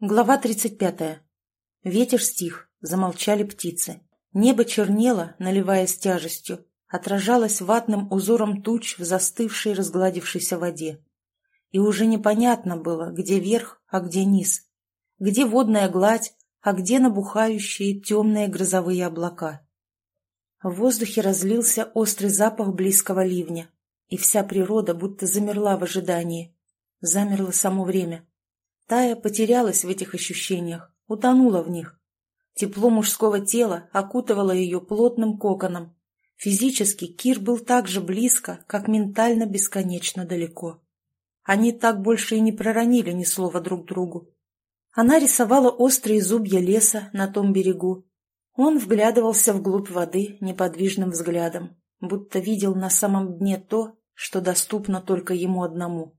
Глава 35. Ветер стих, замолчали птицы. Небо чернело, наливаясь тяжестью, отражалось ватным узором туч в застывшей разгладившейся воде. И уже непонятно было, где верх, а где низ, где водная гладь, а где набухающие темные грозовые облака. В воздухе разлился острый запах близкого ливня, и вся природа будто замерла в ожидании. Замерло само время. Тая потерялась в этих ощущениях, утонула в них. Тепло мужского тела окутывало ее плотным коконом. Физически Кир был так же близко, как ментально бесконечно далеко. Они так больше и не проронили ни слова друг другу. Она рисовала острые зубья леса на том берегу. Он вглядывался вглубь воды неподвижным взглядом, будто видел на самом дне то, что доступно только ему одному.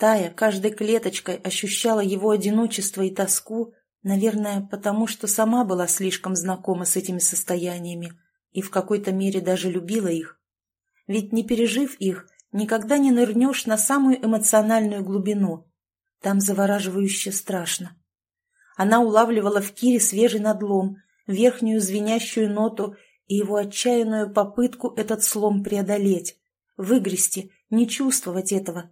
Тая каждой клеточкой ощущала его одиночество и тоску, наверное, потому что сама была слишком знакома с этими состояниями и в какой-то мере даже любила их. Ведь не пережив их, никогда не нырнешь на самую эмоциональную глубину. Там завораживающе страшно. Она улавливала в Кире свежий надлом, верхнюю звенящую ноту и его отчаянную попытку этот слом преодолеть, выгрести, не чувствовать этого,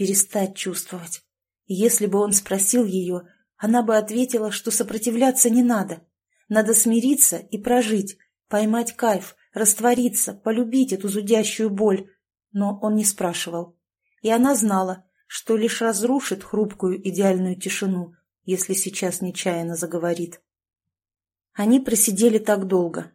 перестать чувствовать. Если бы он спросил ее, она бы ответила, что сопротивляться не надо. Надо смириться и прожить, поймать кайф, раствориться, полюбить эту зудящую боль. Но он не спрашивал. И она знала, что лишь разрушит хрупкую идеальную тишину, если сейчас нечаянно заговорит. Они просидели так долго,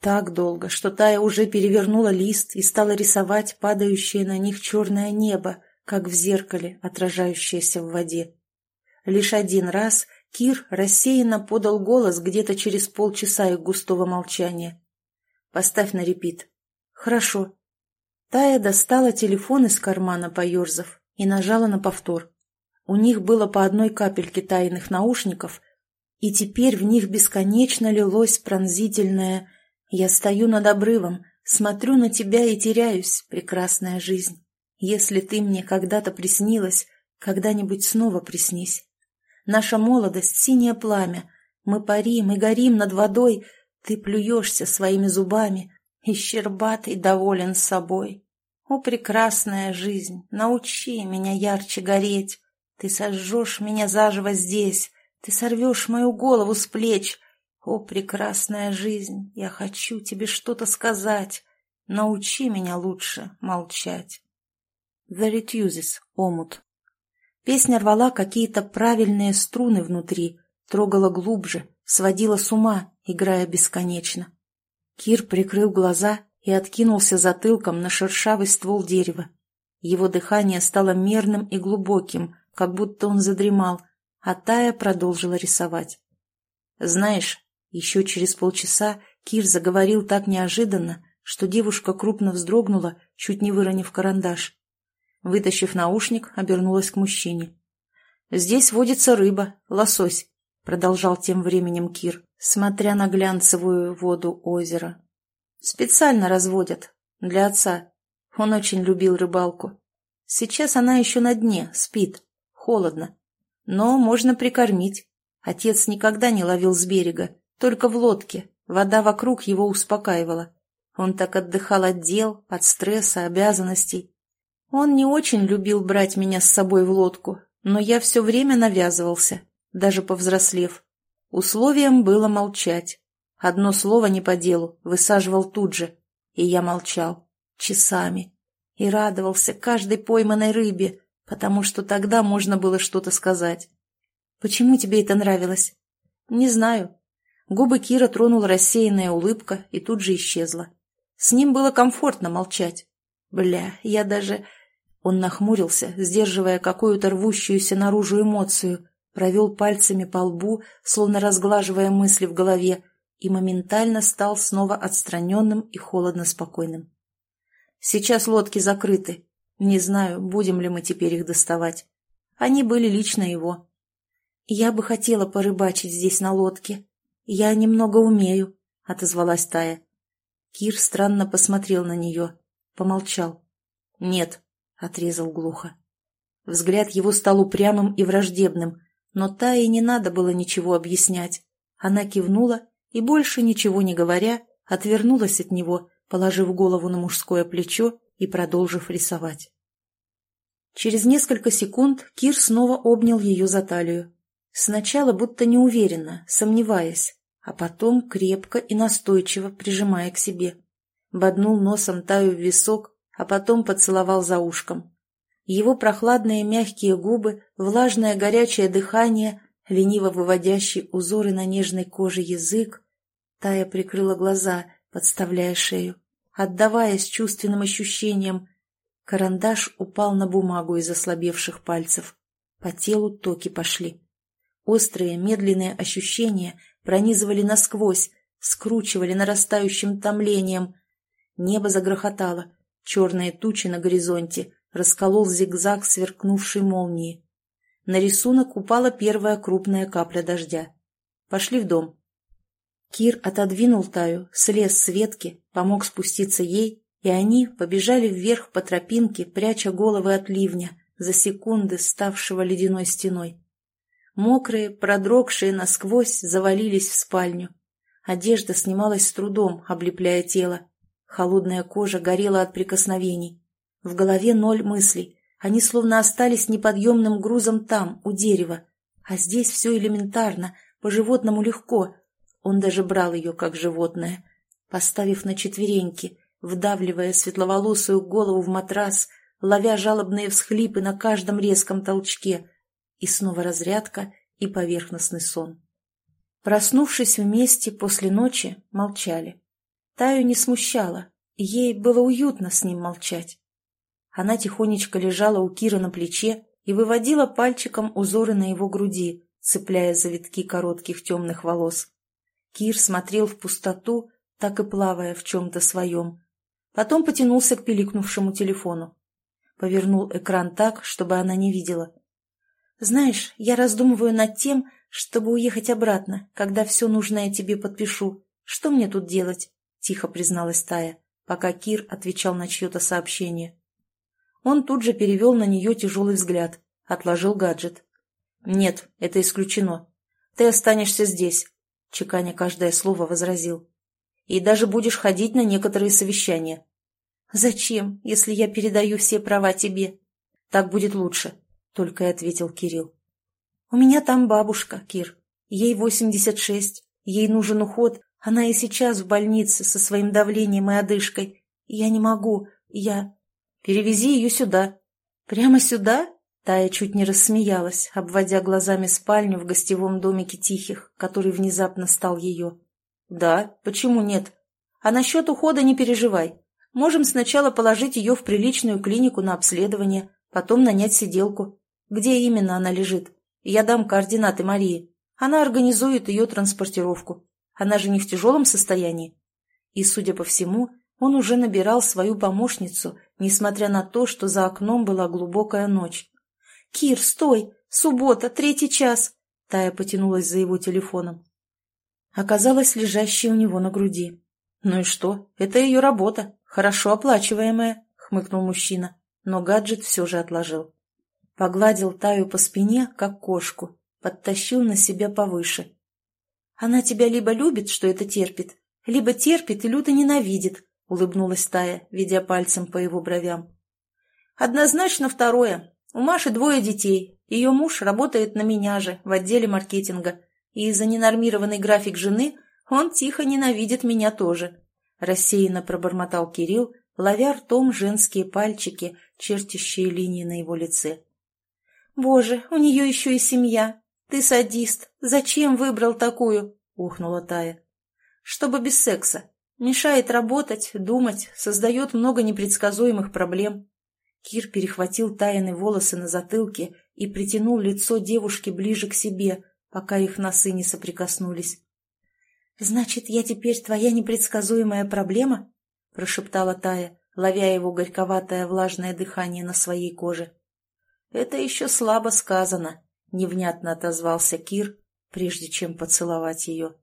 так долго, что Тая уже перевернула лист и стала рисовать падающее на них черное небо, как в зеркале, отражающееся в воде. Лишь один раз Кир рассеянно подал голос где-то через полчаса их густого молчания. «Поставь на репит». «Хорошо». Тая достала телефон из кармана, поерзав, и нажала на повтор. У них было по одной капельке тайных наушников, и теперь в них бесконечно лилось пронзительное «Я стою над обрывом, смотрю на тебя и теряюсь, прекрасная жизнь». Если ты мне когда-то приснилась, когда-нибудь снова приснись. Наша молодость — синее пламя. Мы парим и горим над водой. Ты плюешься своими зубами, и щербатый доволен собой. О, прекрасная жизнь, научи меня ярче гореть. Ты сожжешь меня заживо здесь, ты сорвешь мою голову с плеч. О, прекрасная жизнь, я хочу тебе что-то сказать. Научи меня лучше молчать. The Retuses, омут. Песня рвала какие-то правильные струны внутри, трогала глубже, сводила с ума, играя бесконечно. Кир прикрыл глаза и откинулся затылком на шершавый ствол дерева. Его дыхание стало мерным и глубоким, как будто он задремал, а Тая продолжила рисовать. «Знаешь, еще через полчаса Кир заговорил так неожиданно, что девушка крупно вздрогнула, чуть не выронив карандаш. Вытащив наушник, обернулась к мужчине. «Здесь водится рыба, лосось», — продолжал тем временем Кир, смотря на глянцевую воду озера. «Специально разводят. Для отца. Он очень любил рыбалку. Сейчас она еще на дне, спит. Холодно. Но можно прикормить. Отец никогда не ловил с берега, только в лодке. Вода вокруг его успокаивала. Он так отдыхал от дел, от стресса, обязанностей. Он не очень любил брать меня с собой в лодку, но я все время навязывался, даже повзрослев. Условием было молчать. Одно слово не по делу, высаживал тут же. И я молчал. Часами. И радовался каждой пойманной рыбе, потому что тогда можно было что-то сказать. «Почему тебе это нравилось?» «Не знаю». Губы Кира тронула рассеянная улыбка и тут же исчезла. С ним было комфортно молчать. Бля, я даже... Он нахмурился, сдерживая какую-то рвущуюся наружу эмоцию, провел пальцами по лбу, словно разглаживая мысли в голове, и моментально стал снова отстраненным и холодно спокойным. «Сейчас лодки закрыты. Не знаю, будем ли мы теперь их доставать. Они были лично его. Я бы хотела порыбачить здесь на лодке. Я немного умею», — отозвалась Тая. Кир странно посмотрел на нее, помолчал. «Нет», — отрезал глухо. Взгляд его стал упрямым и враждебным, Но Тае не надо было ничего объяснять. Она кивнула и, больше ничего не говоря, отвернулась от него, положив голову на мужское плечо и продолжив рисовать. Через несколько секунд Кир снова обнял ее за талию. Сначала будто неуверенно, сомневаясь, а потом крепко и настойчиво прижимая к себе. Боднул носом Таю в висок, а потом поцеловал за ушком. Его прохладные мягкие губы, влажное горячее дыхание, лениво выводящий узоры на нежной коже язык. Тая прикрыла глаза, подставляя шею, отдаваясь чувственным ощущениям. Карандаш упал на бумагу из ослабевших пальцев. По телу токи пошли. Острые, медленные ощущения пронизывали насквозь, скручивали нарастающим томлением. Небо загрохотало, черные тучи на горизонте, расколол зигзаг сверкнувшей молнии. На рисунок упала первая крупная капля дождя. Пошли в дом. Кир отодвинул Таю, слез с ветки, помог спуститься ей, и они побежали вверх по тропинке, пряча головы от ливня, за секунды ставшего ледяной стеной. Мокрые, продрогшие насквозь, завалились в спальню. Одежда снималась с трудом, облепляя тело. Холодная кожа горела от прикосновений. В голове ноль мыслей. Они словно остались неподъемным грузом там, у дерева. А здесь все элементарно, по-животному легко. Он даже брал ее как животное, поставив на четвереньки, вдавливая светловолосую голову в матрас, ловя жалобные всхлипы на каждом резком толчке. И снова разрядка и поверхностный сон. Проснувшись вместе после ночи, молчали. Таю не смущало, ей было уютно с ним молчать. Она тихонечко лежала у Кира на плече и выводила пальчиком узоры на его груди, цепляя завитки коротких темных волос. Кир смотрел в пустоту, так и плавая в чем-то своем. Потом потянулся к пиликнувшему телефону. Повернул экран так, чтобы она не видела. «Знаешь, я раздумываю над тем, чтобы уехать обратно, когда все нужное тебе подпишу. Что мне тут делать?» — тихо призналась Тая, пока Кир отвечал на чье-то сообщение. Он тут же перевел на нее тяжелый взгляд, отложил гаджет. «Нет, это исключено. Ты останешься здесь», — чеканя каждое слово возразил. «И даже будешь ходить на некоторые совещания». «Зачем, если я передаю все права тебе?» «Так будет лучше», — только и ответил Кирилл. «У меня там бабушка, Кир. Ей восемьдесят шесть. Ей нужен уход. Она и сейчас в больнице со своим давлением и одышкой. Я не могу. Я...» Перевези ее сюда». «Прямо сюда?» Тая чуть не рассмеялась, обводя глазами спальню в гостевом домике Тихих, который внезапно стал ее. «Да, почему нет? А насчет ухода не переживай. Можем сначала положить ее в приличную клинику на обследование, потом нанять сиделку. Где именно она лежит? Я дам координаты Марии. Она организует ее транспортировку. Она же не в тяжелом состоянии». И, судя по всему, он уже набирал свою помощницу, несмотря на то, что за окном была глубокая ночь. «Кир, стой! Суббота, третий час!» Тая потянулась за его телефоном. Оказалась лежащей у него на груди. «Ну и что? Это ее работа, хорошо оплачиваемая», — хмыкнул мужчина, но гаджет все же отложил. Погладил Таю по спине, как кошку, подтащил на себя повыше. «Она тебя либо любит, что это терпит, либо терпит и люто ненавидит, — улыбнулась Тая, ведя пальцем по его бровям. «Однозначно второе. У Маши двое детей. Ее муж работает на меня же, в отделе маркетинга. И из-за ненормированный график жены он тихо ненавидит меня тоже», — рассеянно пробормотал Кирилл, ловя ртом женские пальчики, чертящие линии на его лице. «Боже, у нее еще и семья. Ты садист. Зачем выбрал такую?» — ухнула Тая. «Чтобы без секса. Мешает работать, думать, создает много непредсказуемых проблем. Кир перехватил тайные волосы на затылке и притянул лицо девушки ближе к себе, пока их носы не соприкоснулись. «Значит, я теперь твоя непредсказуемая проблема?» — прошептала Тая, ловя его горьковатое влажное дыхание на своей коже. «Это еще слабо сказано», — невнятно отозвался Кир, прежде чем поцеловать ее.